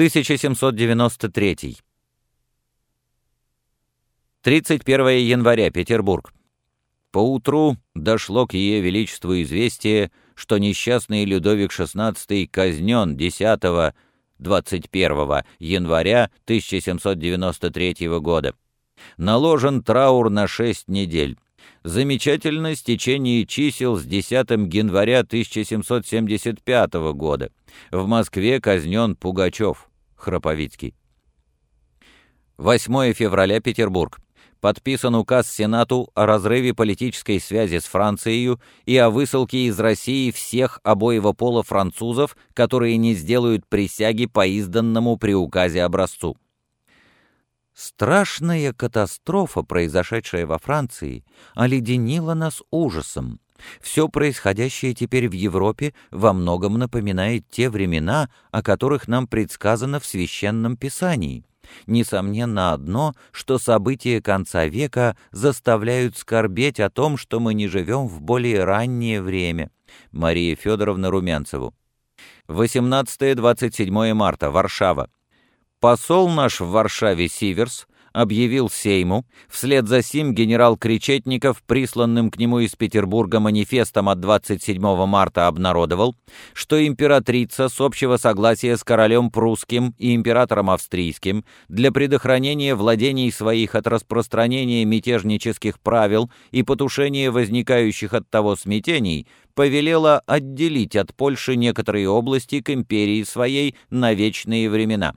1793. 31 января, Петербург. Поутру дошло к Ее Величеству известие, что несчастный Людовик XVI казнен 10-21 января 1793 года. Наложен траур на 6 недель. Замечательно стечение чисел с 10 января 1775 года. В Москве казнен Пугачев, Храповицкий. 8 февраля, Петербург. Подписан указ Сенату о разрыве политической связи с Францией и о высылке из России всех обоего пола французов, которые не сделают присяги по изданному при указе образцу. Страшная катастрофа, произошедшая во Франции, оледенила нас ужасом. Все происходящее теперь в Европе во многом напоминает те времена, о которых нам предсказано в Священном Писании. Несомненно одно, что события конца века заставляют скорбеть о том, что мы не живем в более раннее время. Мария Федоровна Румянцеву. 18-27 марта, Варшава. Посол наш в Варшаве Сиверс объявил Сейму, вслед за сим генерал Кречетников, присланным к нему из Петербурга манифестом от 27 марта обнародовал, что императрица с общего согласия с королем прусским и императором австрийским для предохранения владений своих от распространения мятежнических правил и потушения возникающих от того смятений повелела отделить от Польши некоторые области к империи своей на вечные времена.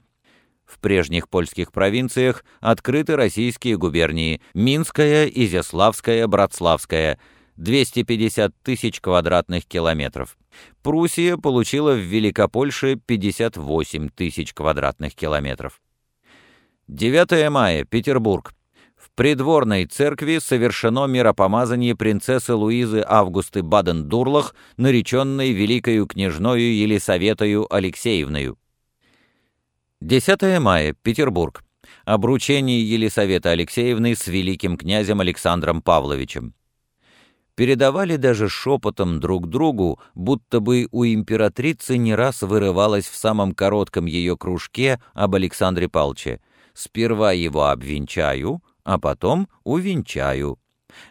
В прежних польских провинциях открыты российские губернии Минская, Изяславская, Братславская, 250 тысяч квадратных километров. Пруссия получила в Великопольше 58 тысяч квадратных километров. 9 мая, Петербург. В придворной церкви совершено миропомазание принцессы Луизы Августы Баден-Дурлах, нареченной великою княжною Елисаветою Алексеевною. 10 мая, Петербург. Обручение Елисаветы Алексеевны с великим князем Александром Павловичем. Передавали даже шепотом друг другу, будто бы у императрицы не раз вырывалось в самом коротком ее кружке об Александре Палче. «Сперва его обвенчаю, а потом увенчаю».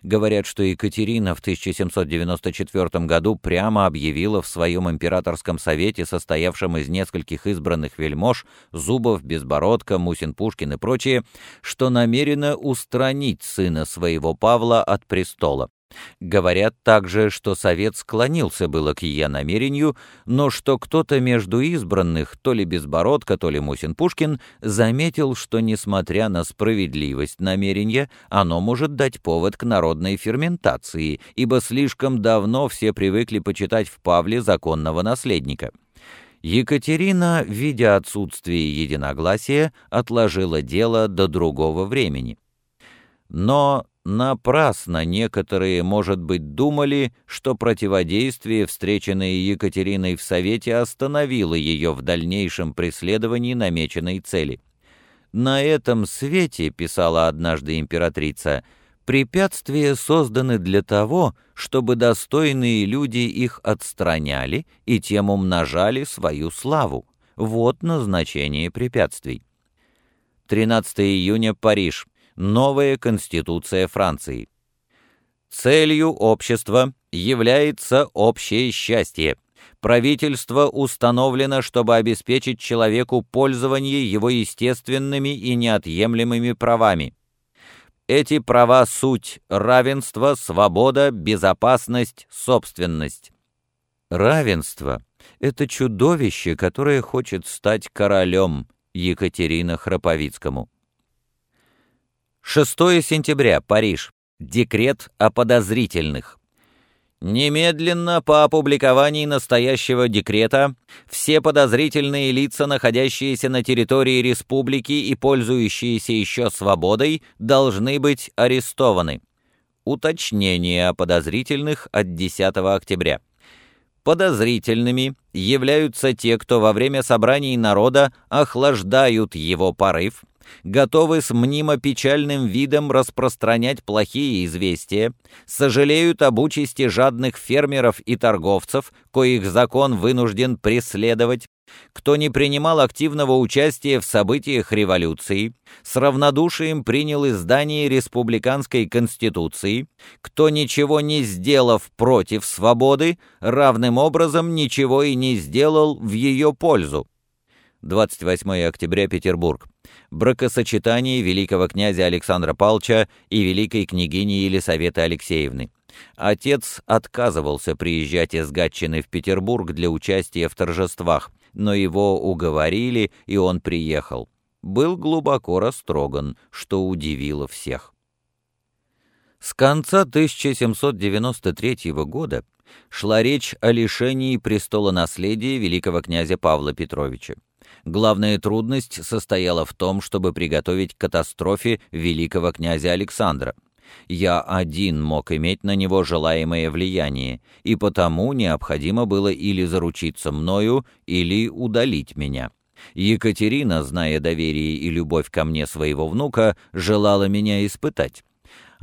Говорят, что Екатерина в 1794 году прямо объявила в своем императорском совете, состоявшем из нескольких избранных вельмож, Зубов, Безбородко, Мусин-Пушкин и прочие, что намерена устранить сына своего Павла от престола. Говорят также, что совет склонился было к ее намерению, но что кто-то между избранных, то ли Безбородко, то ли Мусин-Пушкин, заметил, что, несмотря на справедливость намерения, оно может дать повод к народной ферментации, ибо слишком давно все привыкли почитать в Павле законного наследника. Екатерина, видя отсутствие единогласия, отложила дело до другого времени. Но Напрасно некоторые, может быть, думали, что противодействие, встреченное Екатериной в Совете, остановило ее в дальнейшем преследовании намеченной цели. «На этом свете», — писала однажды императрица, — «препятствия созданы для того, чтобы достойные люди их отстраняли и тем умножали свою славу. Вот назначение препятствий». 13 июня, Париж новая Конституция Франции. Целью общества является общее счастье. Правительство установлено, чтобы обеспечить человеку пользование его естественными и неотъемлемыми правами. Эти права — суть равенство, свобода, безопасность, собственность. Равенство — это чудовище, которое хочет стать королем Екатерина Храповицкому. 6 сентября, Париж. Декрет о подозрительных. Немедленно по опубликовании настоящего декрета все подозрительные лица, находящиеся на территории республики и пользующиеся еще свободой, должны быть арестованы. Уточнение о подозрительных от 10 октября. Подозрительными являются те, кто во время собраний народа охлаждают его порыв, готовы с мнимо-печальным видом распространять плохие известия, сожалеют об участи жадных фермеров и торговцев, коих закон вынужден преследовать, кто не принимал активного участия в событиях революции, с равнодушием принял издание республиканской конституции, кто ничего не сделав против свободы, равным образом ничего и не сделал в ее пользу. 28 октября, Петербург. Бракосочетание великого князя Александра Палча и великой княгини Елисаветы Алексеевны. Отец отказывался приезжать из Гатчины в Петербург для участия в торжествах, но его уговорили, и он приехал. Был глубоко растроган, что удивило всех. С конца 1793 года шла речь о лишении престола наследия великого князя Павла Петровича. Главная трудность состояла в том, чтобы приготовить к катастрофе великого князя Александра. Я один мог иметь на него желаемое влияние, и потому необходимо было или заручиться мною, или удалить меня. Екатерина, зная доверие и любовь ко мне своего внука, желала меня испытать.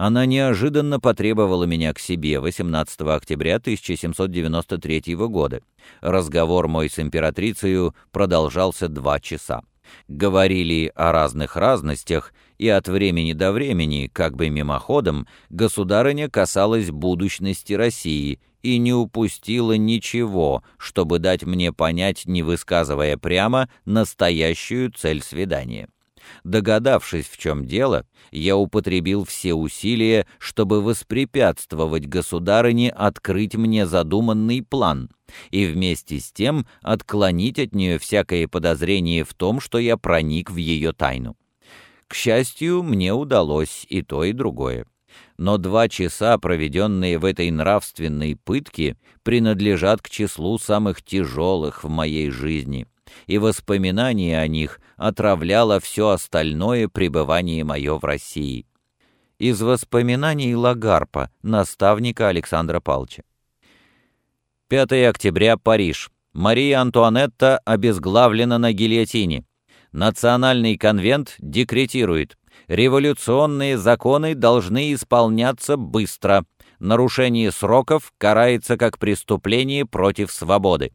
Она неожиданно потребовала меня к себе 18 октября 1793 года. Разговор мой с императрицей продолжался два часа. Говорили о разных разностях, и от времени до времени, как бы мимоходом, государыня касалась будущности России и не упустила ничего, чтобы дать мне понять, не высказывая прямо, настоящую цель свидания. Догадавшись, в чем дело, я употребил все усилия, чтобы воспрепятствовать государыне открыть мне задуманный план и вместе с тем отклонить от нее всякое подозрение в том, что я проник в ее тайну. К счастью, мне удалось и то, и другое. Но два часа, проведенные в этой нравственной пытке, принадлежат к числу самых тяжелых в моей жизни, и воспоминание о них отравляло все остальное пребывание мое в России. Из воспоминаний Лагарпа, наставника Александра Палча. 5 октября, Париж. Мария Антуанетта обезглавлена на гильотине. Национальный конвент декретирует, революционные законы должны исполняться быстро. Нарушение сроков карается как преступление против свободы.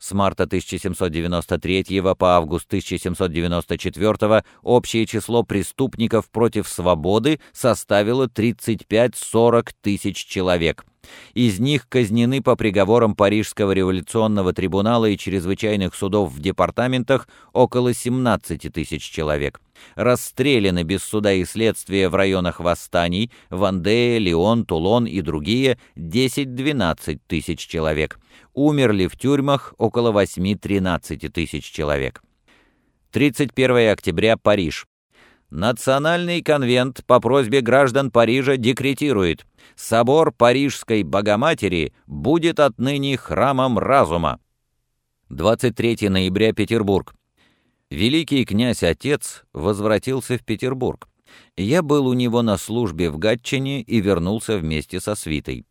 С марта 1793 по август 1794 общее число преступников против свободы составило 35-40 тысяч человек. Из них казнены по приговорам Парижского революционного трибунала и чрезвычайных судов в департаментах около 17 тысяч человек. Расстреляны без суда и следствия в районах восстаний Вандея, Лион, Тулон и другие 10-12 тысяч человек. Умерли в тюрьмах около 8-13 тысяч человек. 31 октября, Париж. Национальный конвент по просьбе граждан Парижа декретирует «Собор Парижской Богоматери будет отныне храмом разума». 23 ноября, Петербург. Великий князь-отец возвратился в Петербург. Я был у него на службе в Гатчине и вернулся вместе со свитой.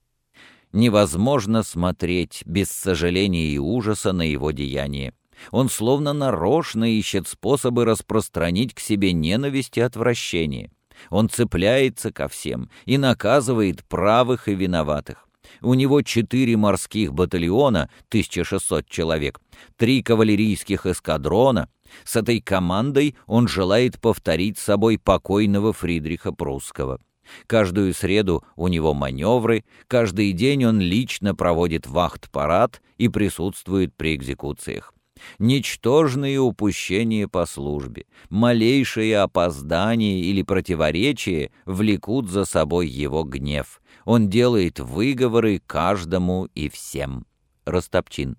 Невозможно смотреть без сожаления и ужаса на его деяние. Он словно нарочно ищет способы распространить к себе ненависть и отвращение. Он цепляется ко всем и наказывает правых и виноватых. У него четыре морских батальона, 1600 человек, три кавалерийских эскадрона. С этой командой он желает повторить собой покойного Фридриха Прусского. Каждую среду у него маневры, каждый день он лично проводит вахт-парад и присутствует при экзекуциях. Ничтожные упущения по службе, малейшее опоздание или противоречие влекут за собой его гнев. Он делает выговоры каждому и всем. Растопчин.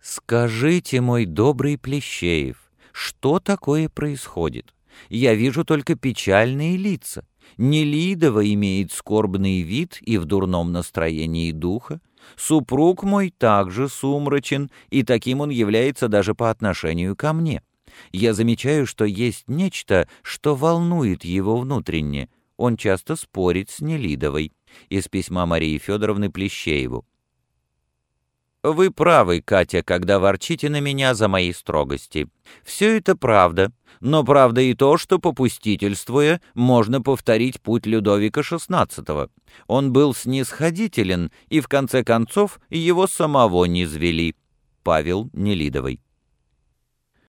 «Скажите, мой добрый Плещеев, что такое происходит? Я вижу только печальные лица. Нелидова имеет скорбный вид и в дурном настроении духа. Супруг мой также сумрачен, и таким он является даже по отношению ко мне. Я замечаю, что есть нечто, что волнует его внутренне. Он часто спорит с Нелидовой. Из письма Марии Федоровны Плещееву. «Вы правы, Катя, когда ворчите на меня за мои строгости. Все это правда, но правда и то, что, попустительствуя, можно повторить путь Людовика XVI. Он был снисходителен, и в конце концов его самого не звели. Павел Нелидовой.